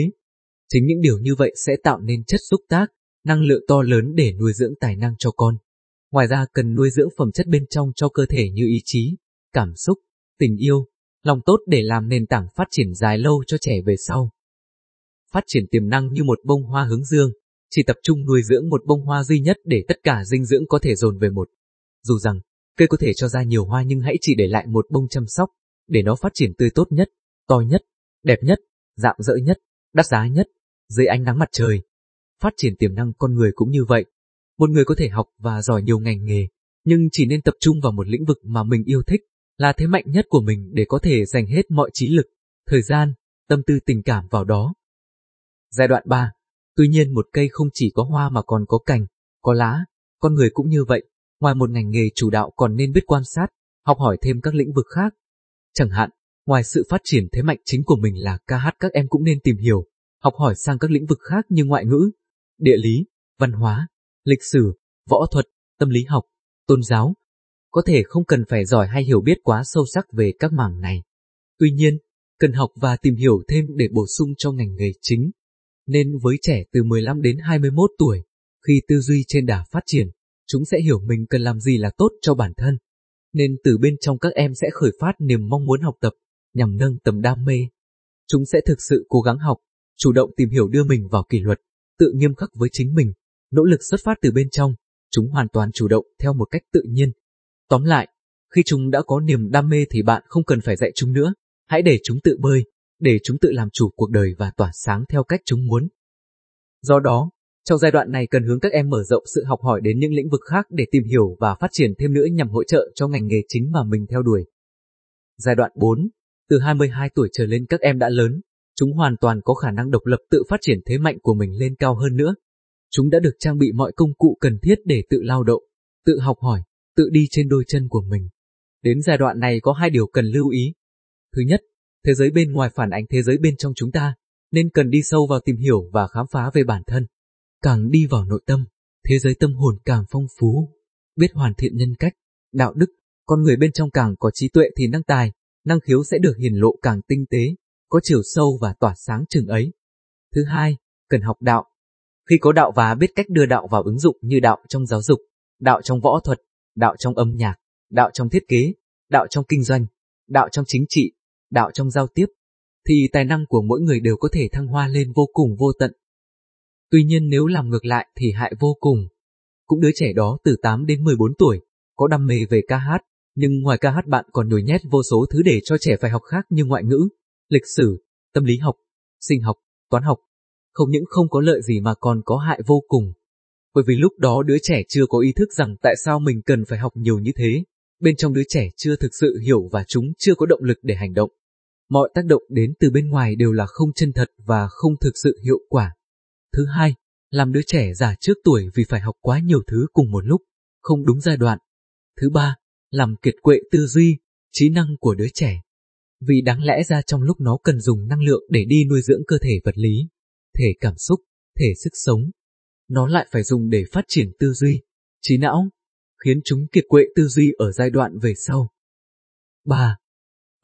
Chính những điều như vậy sẽ tạo nên chất xúc tác, năng lượng to lớn để nuôi dưỡng tài năng cho con. Ngoài ra cần nuôi dưỡng phẩm chất bên trong cho cơ thể như ý chí, cảm xúc, tình yêu, lòng tốt để làm nền tảng phát triển dài lâu cho trẻ về sau. Phát triển tiềm năng như một bông hoa hướng dương, chỉ tập trung nuôi dưỡng một bông hoa duy nhất để tất cả dinh dưỡng có thể dồn về một. Dù rằng, cây có thể cho ra nhiều hoa nhưng hãy chỉ để lại một bông chăm sóc, để nó phát triển tươi tốt nhất, to nhất, đẹp nhất, dạng dỡ nhất, đắt giá nhất, dưới ánh nắng mặt trời. Phát triển tiềm năng con người cũng như vậy. Một người có thể học và giỏi nhiều ngành nghề, nhưng chỉ nên tập trung vào một lĩnh vực mà mình yêu thích, là thế mạnh nhất của mình để có thể dành hết mọi trí lực, thời gian, tâm tư tình cảm vào đó. Giai đoạn 3 Tuy nhiên một cây không chỉ có hoa mà còn có cành, có lá, con người cũng như vậy, ngoài một ngành nghề chủ đạo còn nên biết quan sát, học hỏi thêm các lĩnh vực khác. Chẳng hạn, ngoài sự phát triển thế mạnh chính của mình là ca hát các em cũng nên tìm hiểu, học hỏi sang các lĩnh vực khác như ngoại ngữ, địa lý, văn hóa, lịch sử, võ thuật, tâm lý học, tôn giáo. Có thể không cần phải giỏi hay hiểu biết quá sâu sắc về các mảng này. Tuy nhiên, cần học và tìm hiểu thêm để bổ sung cho ngành nghề chính nên với trẻ từ 15 đến 21 tuổi, khi tư duy trên đà phát triển, chúng sẽ hiểu mình cần làm gì là tốt cho bản thân. Nên từ bên trong các em sẽ khởi phát niềm mong muốn học tập, nhằm nâng tầm đam mê. Chúng sẽ thực sự cố gắng học, chủ động tìm hiểu đưa mình vào kỷ luật, tự nghiêm khắc với chính mình, nỗ lực xuất phát từ bên trong, chúng hoàn toàn chủ động theo một cách tự nhiên. Tóm lại, khi chúng đã có niềm đam mê thì bạn không cần phải dạy chúng nữa, hãy để chúng tự bơi, để chúng tự làm chủ cuộc đời và tỏa sáng theo cách chúng muốn. Do đó, trong giai đoạn này cần hướng các em mở rộng sự học hỏi đến những lĩnh vực khác để tìm hiểu và phát triển thêm nữa nhằm hỗ trợ cho ngành nghề chính mà mình theo đuổi. Giai đoạn 4, từ 22 tuổi trở lên các em đã lớn, chúng hoàn toàn có khả năng độc lập tự phát triển thế mạnh của mình lên cao hơn nữa. Chúng đã được trang bị mọi công cụ cần thiết để tự lao động, tự học hỏi, tự đi trên đôi chân của mình. Đến giai đoạn này có hai điều cần lưu ý. Thứ nhất, thế giới bên ngoài phản ánh thế giới bên trong chúng ta, nên cần đi sâu vào tìm hiểu và khám phá về bản thân. Càng đi vào nội tâm, thế giới tâm hồn càng phong phú, biết hoàn thiện nhân cách, đạo đức, con người bên trong càng có trí tuệ thì năng tài, năng khiếu sẽ được hiển lộ càng tinh tế, có chiều sâu và tỏa sáng chừng ấy. Thứ hai, cần học đạo. Khi có đạo và biết cách đưa đạo vào ứng dụng như đạo trong giáo dục, đạo trong võ thuật, đạo trong âm nhạc, đạo trong thiết kế, đạo trong kinh doanh, đạo trong chính trị, đạo trong giao tiếp, thì tài năng của mỗi người đều có thể thăng hoa lên vô cùng vô tận. Tuy nhiên nếu làm ngược lại thì hại vô cùng. Cũng đứa trẻ đó từ 8 đến 14 tuổi, có đam mê về ca hát, nhưng ngoài ca hát bạn còn nhồi nhét vô số thứ để cho trẻ phải học khác như ngoại ngữ, lịch sử, tâm lý học, sinh học, toán học. Không những không có lợi gì mà còn có hại vô cùng. Bởi vì lúc đó đứa trẻ chưa có ý thức rằng tại sao mình cần phải học nhiều như thế. Bên trong đứa trẻ chưa thực sự hiểu và chúng chưa có động lực để hành động. Mọi tác động đến từ bên ngoài đều là không chân thật và không thực sự hiệu quả. Thứ hai, làm đứa trẻ già trước tuổi vì phải học quá nhiều thứ cùng một lúc, không đúng giai đoạn. Thứ ba, làm kiệt quệ tư duy, trí năng của đứa trẻ. Vì đáng lẽ ra trong lúc nó cần dùng năng lượng để đi nuôi dưỡng cơ thể vật lý, thể cảm xúc, thể sức sống, nó lại phải dùng để phát triển tư duy, trí não, khiến chúng kiệt quệ tư duy ở giai đoạn về sau. 3.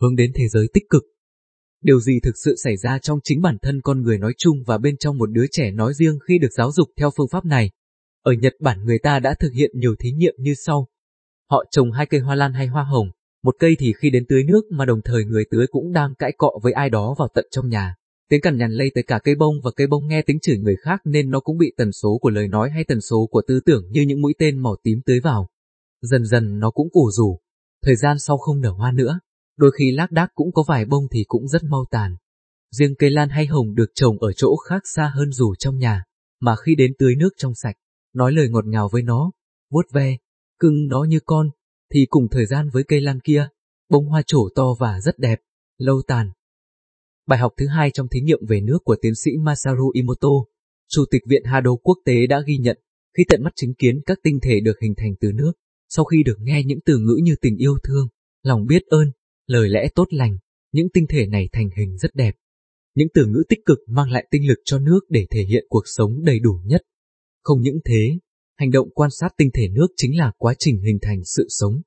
Hướng đến thế giới tích cực Điều gì thực sự xảy ra trong chính bản thân con người nói chung và bên trong một đứa trẻ nói riêng khi được giáo dục theo phương pháp này? Ở Nhật Bản người ta đã thực hiện nhiều thí nghiệm như sau. Họ trồng hai cây hoa lan hay hoa hồng, một cây thì khi đến tưới nước mà đồng thời người tưới cũng đang cãi cọ với ai đó vào tận trong nhà. Tiếng cằn nhằn lây tới cả cây bông và cây bông nghe tính chửi người khác nên nó cũng bị tần số của lời nói hay tần số của tư tưởng như những mũi tên màu tím tới vào. Dần dần nó cũng ủ rủ. Thời gian sau không nở hoa nữa, đôi khi lác đác cũng có vài bông thì cũng rất mau tàn. Riêng cây lan hay hồng được trồng ở chỗ khác xa hơn dù trong nhà, mà khi đến tưới nước trong sạch, nói lời ngọt ngào với nó, vuốt ve, cưng nó như con, thì cùng thời gian với cây lan kia, bông hoa trổ to và rất đẹp, lâu tàn. Bài học thứ hai trong thí nghiệm về nước của tiến sĩ Masaru Imoto, Chủ tịch Viện Hado Quốc tế đã ghi nhận, khi tận mắt chứng kiến các tinh thể được hình thành từ nước, sau khi được nghe những từ ngữ như tình yêu thương, lòng biết ơn, lời lẽ tốt lành, những tinh thể này thành hình rất đẹp. Những từ ngữ tích cực mang lại tinh lực cho nước để thể hiện cuộc sống đầy đủ nhất. Không những thế, hành động quan sát tinh thể nước chính là quá trình hình thành sự sống.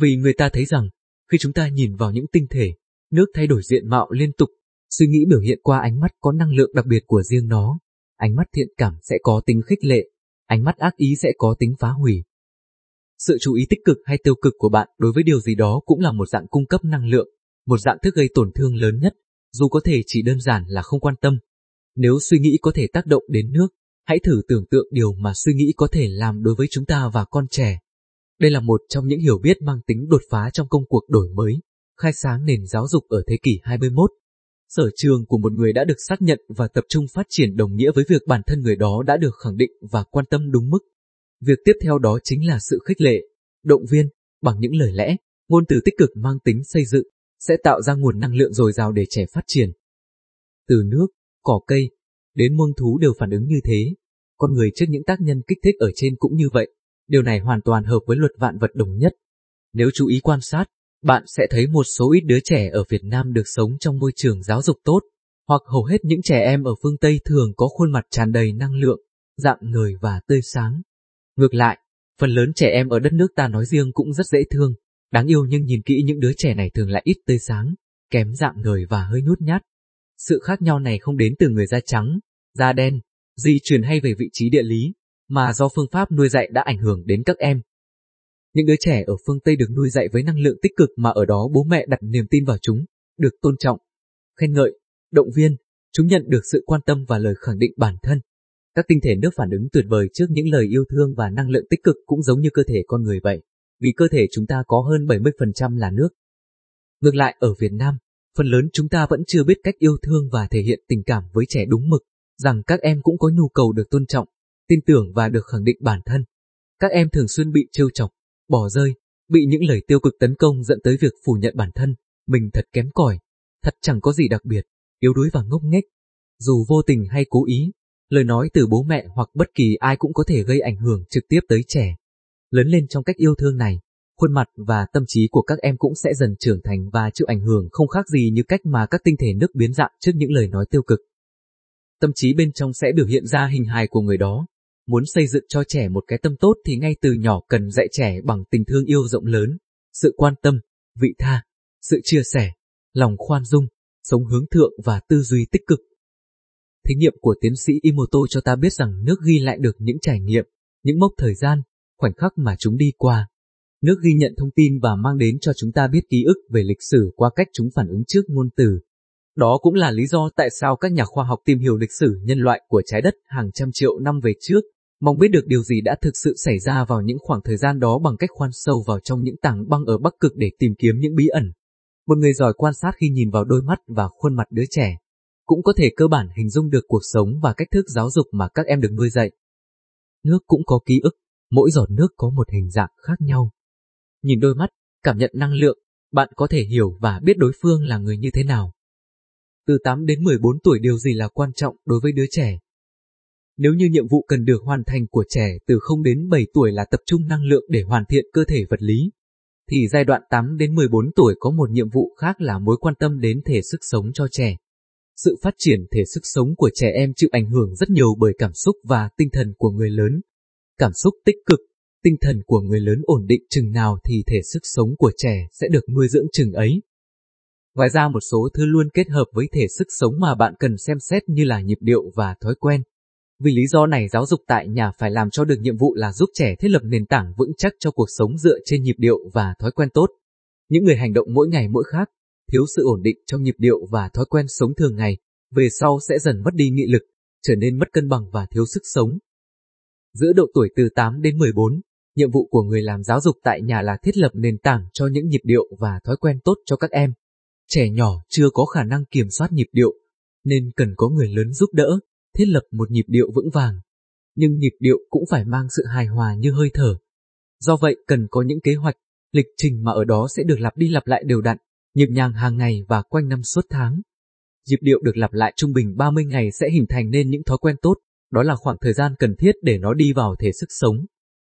Vì người ta thấy rằng, khi chúng ta nhìn vào những tinh thể, nước thay đổi diện mạo liên tục, suy nghĩ biểu hiện qua ánh mắt có năng lượng đặc biệt của riêng nó. Ánh mắt thiện cảm sẽ có tính khích lệ, ánh mắt ác ý sẽ có tính phá hủy. Sự chú ý tích cực hay tiêu cực của bạn đối với điều gì đó cũng là một dạng cung cấp năng lượng, một dạng thức gây tổn thương lớn nhất, dù có thể chỉ đơn giản là không quan tâm. Nếu suy nghĩ có thể tác động đến nước, hãy thử tưởng tượng điều mà suy nghĩ có thể làm đối với chúng ta và con trẻ. Đây là một trong những hiểu biết mang tính đột phá trong công cuộc đổi mới, khai sáng nền giáo dục ở thế kỷ 21. Sở trường của một người đã được xác nhận và tập trung phát triển đồng nghĩa với việc bản thân người đó đã được khẳng định và quan tâm đúng mức. Việc tiếp theo đó chính là sự khích lệ, động viên, bằng những lời lẽ, ngôn từ tích cực mang tính xây dựng, sẽ tạo ra nguồn năng lượng dồi dào để trẻ phát triển. Từ nước, cỏ cây, đến muông thú đều phản ứng như thế. Con người trước những tác nhân kích thích ở trên cũng như vậy. Điều này hoàn toàn hợp với luật vạn vật đồng nhất. Nếu chú ý quan sát, bạn sẽ thấy một số ít đứa trẻ ở Việt Nam được sống trong môi trường giáo dục tốt, hoặc hầu hết những trẻ em ở phương Tây thường có khuôn mặt tràn đầy năng lượng, dạng người và tươi sáng. Ngược lại, phần lớn trẻ em ở đất nước ta nói riêng cũng rất dễ thương, đáng yêu nhưng nhìn kỹ những đứa trẻ này thường lại ít tươi sáng, kém dạng người và hơi nhút nhát. Sự khác nhau này không đến từ người da trắng, da đen, di truyền hay về vị trí địa lý, mà do phương pháp nuôi dạy đã ảnh hưởng đến các em. Những đứa trẻ ở phương Tây được nuôi dạy với năng lượng tích cực mà ở đó bố mẹ đặt niềm tin vào chúng, được tôn trọng, khen ngợi, động viên, chúng nhận được sự quan tâm và lời khẳng định bản thân. Các tinh thể nước phản ứng tuyệt vời trước những lời yêu thương và năng lượng tích cực cũng giống như cơ thể con người vậy, vì cơ thể chúng ta có hơn 70% là nước. Ngược lại ở Việt Nam, phần lớn chúng ta vẫn chưa biết cách yêu thương và thể hiện tình cảm với trẻ đúng mực, rằng các em cũng có nhu cầu được tôn trọng, tin tưởng và được khẳng định bản thân. Các em thường xuyên bị trêu chọc, bỏ rơi, bị những lời tiêu cực tấn công dẫn tới việc phủ nhận bản thân, mình thật kém cỏi, thật chẳng có gì đặc biệt, yếu đuối và ngốc nghếch. Dù vô tình hay cố ý, lời nói từ bố mẹ hoặc bất kỳ ai cũng có thể gây ảnh hưởng trực tiếp tới trẻ. Lớn lên trong cách yêu thương này, khuôn mặt và tâm trí của các em cũng sẽ dần trưởng thành và chịu ảnh hưởng không khác gì như cách mà các tinh thể nước biến dạng trước những lời nói tiêu cực. Tâm trí bên trong sẽ biểu hiện ra hình hài của người đó. Muốn xây dựng cho trẻ một cái tâm tốt thì ngay từ nhỏ cần dạy trẻ bằng tình thương yêu rộng lớn, sự quan tâm, vị tha, sự chia sẻ, lòng khoan dung, sống hướng thượng và tư duy tích cực. Thí nghiệm của tiến sĩ Imoto cho ta biết rằng nước ghi lại được những trải nghiệm, những mốc thời gian, khoảnh khắc mà chúng đi qua. Nước ghi nhận thông tin và mang đến cho chúng ta biết ký ức về lịch sử qua cách chúng phản ứng trước ngôn từ. Đó cũng là lý do tại sao các nhà khoa học tìm hiểu lịch sử nhân loại của trái đất hàng trăm triệu năm về trước, mong biết được điều gì đã thực sự xảy ra vào những khoảng thời gian đó bằng cách khoan sâu vào trong những tảng băng ở Bắc Cực để tìm kiếm những bí ẩn. Một người giỏi quan sát khi nhìn vào đôi mắt và khuôn mặt đứa trẻ, cũng có thể cơ bản hình dung được cuộc sống và cách thức giáo dục mà các em được nuôi dạy. Nước cũng có ký ức, mỗi giọt nước có một hình dạng khác nhau. Nhìn đôi mắt, cảm nhận năng lượng, bạn có thể hiểu và biết đối phương là người như thế nào. Từ 8 đến 14 tuổi điều gì là quan trọng đối với đứa trẻ? Nếu như nhiệm vụ cần được hoàn thành của trẻ từ 0 đến 7 tuổi là tập trung năng lượng để hoàn thiện cơ thể vật lý, thì giai đoạn 8 đến 14 tuổi có một nhiệm vụ khác là mối quan tâm đến thể sức sống cho trẻ. Sự phát triển thể sức sống của trẻ em chịu ảnh hưởng rất nhiều bởi cảm xúc và tinh thần của người lớn. Cảm xúc tích cực, tinh thần của người lớn ổn định chừng nào thì thể sức sống của trẻ sẽ được nuôi dưỡng chừng ấy. Ngoài ra một số thứ luôn kết hợp với thể sức sống mà bạn cần xem xét như là nhịp điệu và thói quen. Vì lý do này giáo dục tại nhà phải làm cho được nhiệm vụ là giúp trẻ thiết lập nền tảng vững chắc cho cuộc sống dựa trên nhịp điệu và thói quen tốt. Những người hành động mỗi ngày mỗi khác, thiếu sự ổn định trong nhịp điệu và thói quen sống thường ngày, về sau sẽ dần mất đi nghị lực, trở nên mất cân bằng và thiếu sức sống. Giữa độ tuổi từ 8 đến 14, nhiệm vụ của người làm giáo dục tại nhà là thiết lập nền tảng cho những nhịp điệu và thói quen tốt cho các em. Trẻ nhỏ chưa có khả năng kiểm soát nhịp điệu, nên cần có người lớn giúp đỡ, thiết lập một nhịp điệu vững vàng. Nhưng nhịp điệu cũng phải mang sự hài hòa như hơi thở. Do vậy cần có những kế hoạch, lịch trình mà ở đó sẽ được lặp đi lặp lại đều đặn, nhịp nhàng hàng ngày và quanh năm suốt tháng. Nhịp điệu được lặp lại trung bình 30 ngày sẽ hình thành nên những thói quen tốt, đó là khoảng thời gian cần thiết để nó đi vào thể sức sống.